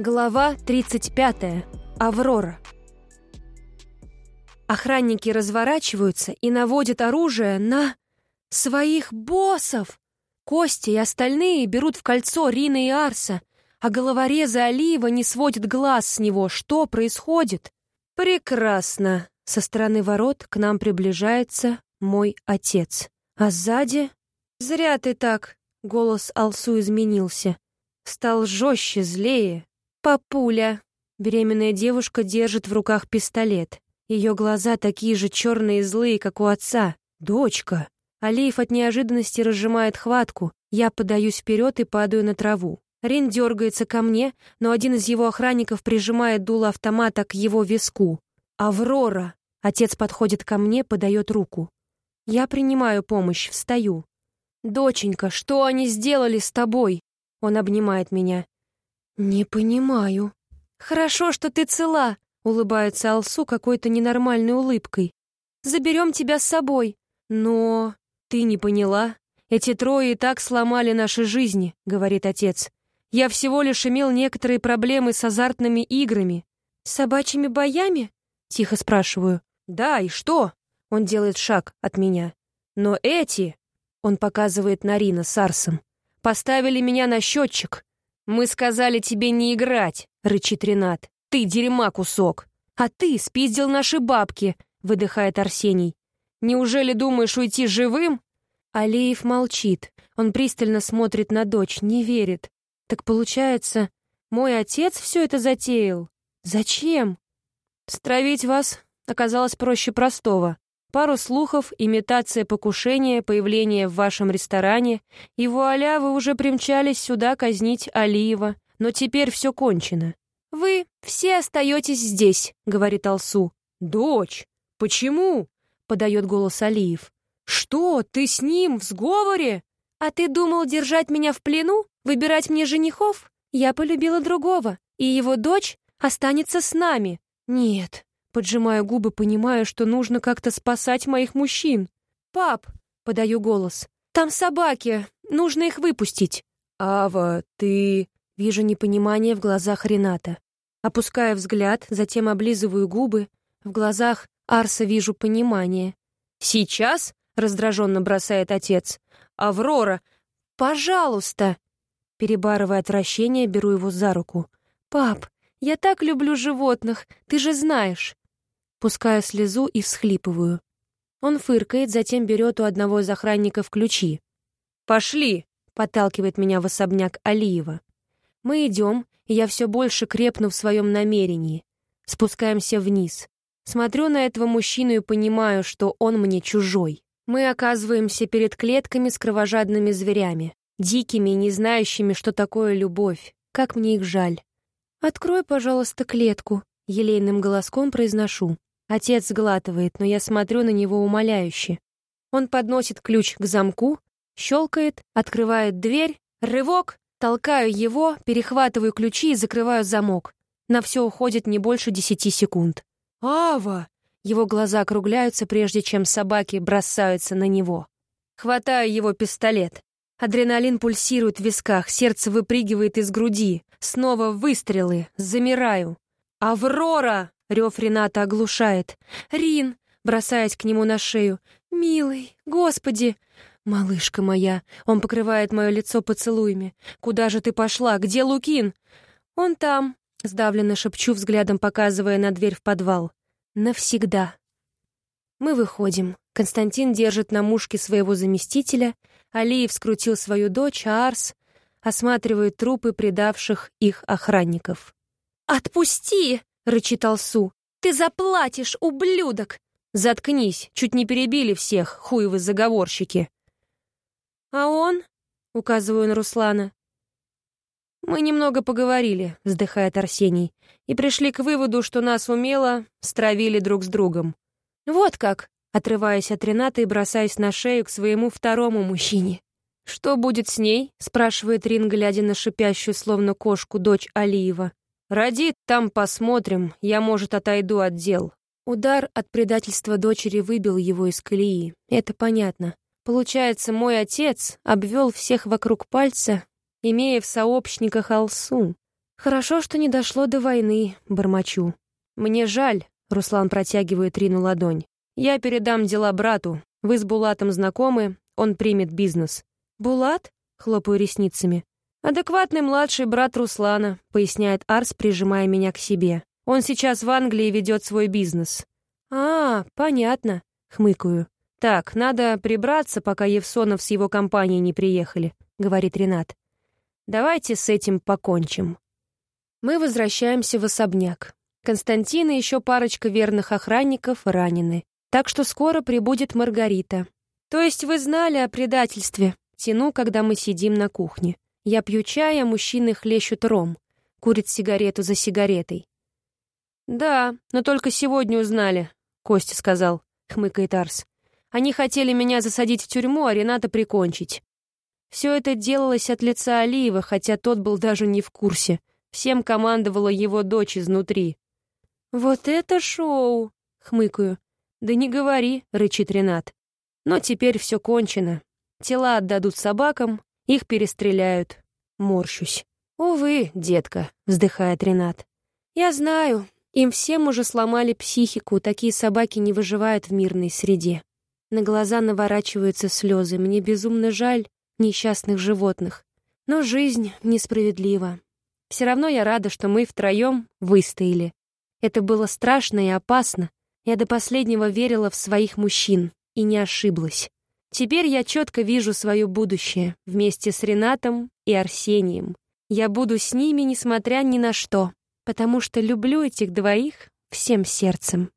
Глава 35. Аврора. Охранники разворачиваются и наводят оружие на... своих боссов! Костя и остальные берут в кольцо Рина и Арса, а головорезы Алиева не сводят глаз с него. Что происходит? Прекрасно. Со стороны ворот к нам приближается мой отец. А сзади... Зря ты так. Голос Алсу изменился. Стал жестче, злее, «Папуля!» Беременная девушка держит в руках пистолет. Ее глаза такие же черные и злые, как у отца. «Дочка!» Алиев от неожиданности разжимает хватку. Я подаюсь вперед и падаю на траву. Рин дергается ко мне, но один из его охранников прижимает дуло автомата к его виску. «Аврора!» Отец подходит ко мне, подает руку. Я принимаю помощь, встаю. «Доченька, что они сделали с тобой?» Он обнимает меня. «Не понимаю». «Хорошо, что ты цела», — улыбается Алсу какой-то ненормальной улыбкой. «Заберем тебя с собой». «Но...» «Ты не поняла? Эти трое и так сломали наши жизни», — говорит отец. «Я всего лишь имел некоторые проблемы с азартными играми». «С собачьими боями?» — тихо спрашиваю. «Да, и что?» — он делает шаг от меня. «Но эти...» — он показывает на Рина с Арсом. «Поставили меня на счетчик. «Мы сказали тебе не играть», — рычит Ренат. «Ты дерьма кусок». «А ты спиздил наши бабки», — выдыхает Арсений. «Неужели думаешь уйти живым?» Алиев молчит. Он пристально смотрит на дочь, не верит. «Так получается, мой отец все это затеял? Зачем?» «Стравить вас оказалось проще простого. Пару слухов, имитация покушения, появление в вашем ресторане, и вуаля, вы уже примчались сюда казнить Алиева. Но теперь все кончено. «Вы все остаетесь здесь», — говорит Алсу. «Дочь, почему?» — подает голос Алиев. «Что, ты с ним в сговоре?» «А ты думал держать меня в плену? Выбирать мне женихов? Я полюбила другого, и его дочь останется с нами. Нет, Поджимаю губы, понимая, что нужно как-то спасать моих мужчин. «Пап!» — подаю голос. «Там собаки! Нужно их выпустить!» «Ава, ты...» — вижу непонимание в глазах Рената. Опускаю взгляд, затем облизываю губы. В глазах Арса вижу понимание. «Сейчас?» — раздраженно бросает отец. «Аврора! Пожалуйста!» Перебарывая отвращение, беру его за руку. «Пап, я так люблю животных, ты же знаешь!» Пускаю слезу и всхлипываю. Он фыркает, затем берет у одного из охранников ключи. «Пошли!» — подталкивает меня в особняк Алиева. Мы идем, и я все больше крепну в своем намерении. Спускаемся вниз. Смотрю на этого мужчину и понимаю, что он мне чужой. Мы оказываемся перед клетками с кровожадными зверями. Дикими, не знающими, что такое любовь. Как мне их жаль. «Открой, пожалуйста, клетку», — елейным голоском произношу. Отец сглатывает, но я смотрю на него умоляюще. Он подносит ключ к замку, щелкает, открывает дверь, рывок, толкаю его, перехватываю ключи и закрываю замок. На все уходит не больше десяти секунд. «Ава!» Его глаза округляются, прежде чем собаки бросаются на него. Хватаю его пистолет. Адреналин пульсирует в висках, сердце выпрыгивает из груди. Снова выстрелы. Замираю. «Аврора!» Рев Рената оглушает. «Рин!» бросаясь к нему на шею. «Милый! Господи!» «Малышка моя!» Он покрывает мое лицо поцелуями. «Куда же ты пошла? Где Лукин?» «Он там!» Сдавленно шепчу, взглядом показывая на дверь в подвал. «Навсегда!» Мы выходим. Константин держит на мушке своего заместителя, Алиев скрутил свою дочь, а Арс осматривает трупы предавших их охранников. «Отпусти!» Рычит Алсу. «Ты заплатишь, ублюдок!» «Заткнись, чуть не перебили всех, хуевы заговорщики!» «А он?» — указываю на Руслана. «Мы немного поговорили», — вздыхает Арсений, «и пришли к выводу, что нас умело стравили друг с другом». «Вот как!» — отрываясь от Рената и бросаясь на шею к своему второму мужчине. «Что будет с ней?» — спрашивает Рин, глядя на шипящую, словно кошку, дочь Алиева. «Родит, там посмотрим, я, может, отойду от дел». Удар от предательства дочери выбил его из колеи. Это понятно. Получается, мой отец обвел всех вокруг пальца, имея в сообщниках Алсу. Хорошо, что не дошло до войны, бормочу. Мне жаль, Руслан протягивает Рину ладонь. Я передам дела брату. Вы с Булатом знакомы, он примет бизнес. Булат? Хлопаю ресницами. «Адекватный младший брат Руслана», — поясняет Арс, прижимая меня к себе. «Он сейчас в Англии ведет свой бизнес». «А, понятно», — хмыкаю. «Так, надо прибраться, пока Евсонов с его компанией не приехали», — говорит Ренат. «Давайте с этим покончим». Мы возвращаемся в особняк. Константин и еще парочка верных охранников ранены. Так что скоро прибудет Маргарита. То есть вы знали о предательстве? Тяну, когда мы сидим на кухне. Я пью чай, а мужчины хлещут ром. Курит сигарету за сигаретой. «Да, но только сегодня узнали», — Костя сказал, — хмыкает Арс. «Они хотели меня засадить в тюрьму, а Рената прикончить. Все это делалось от лица Алиева, хотя тот был даже не в курсе. Всем командовала его дочь изнутри. «Вот это шоу!» — хмыкаю. «Да не говори», — рычит Ренат. «Но теперь все кончено. Тела отдадут собакам, их перестреляют. Морщусь. «Увы, детка», — вздыхает Ренат. «Я знаю. Им всем уже сломали психику, такие собаки не выживают в мирной среде. На глаза наворачиваются слезы. Мне безумно жаль несчастных животных. Но жизнь несправедлива. Все равно я рада, что мы втроем выстояли. Это было страшно и опасно. Я до последнего верила в своих мужчин и не ошиблась. Теперь я четко вижу свое будущее вместе с Ренатом и Арсением. Я буду с ними, несмотря ни на что, потому что люблю этих двоих всем сердцем.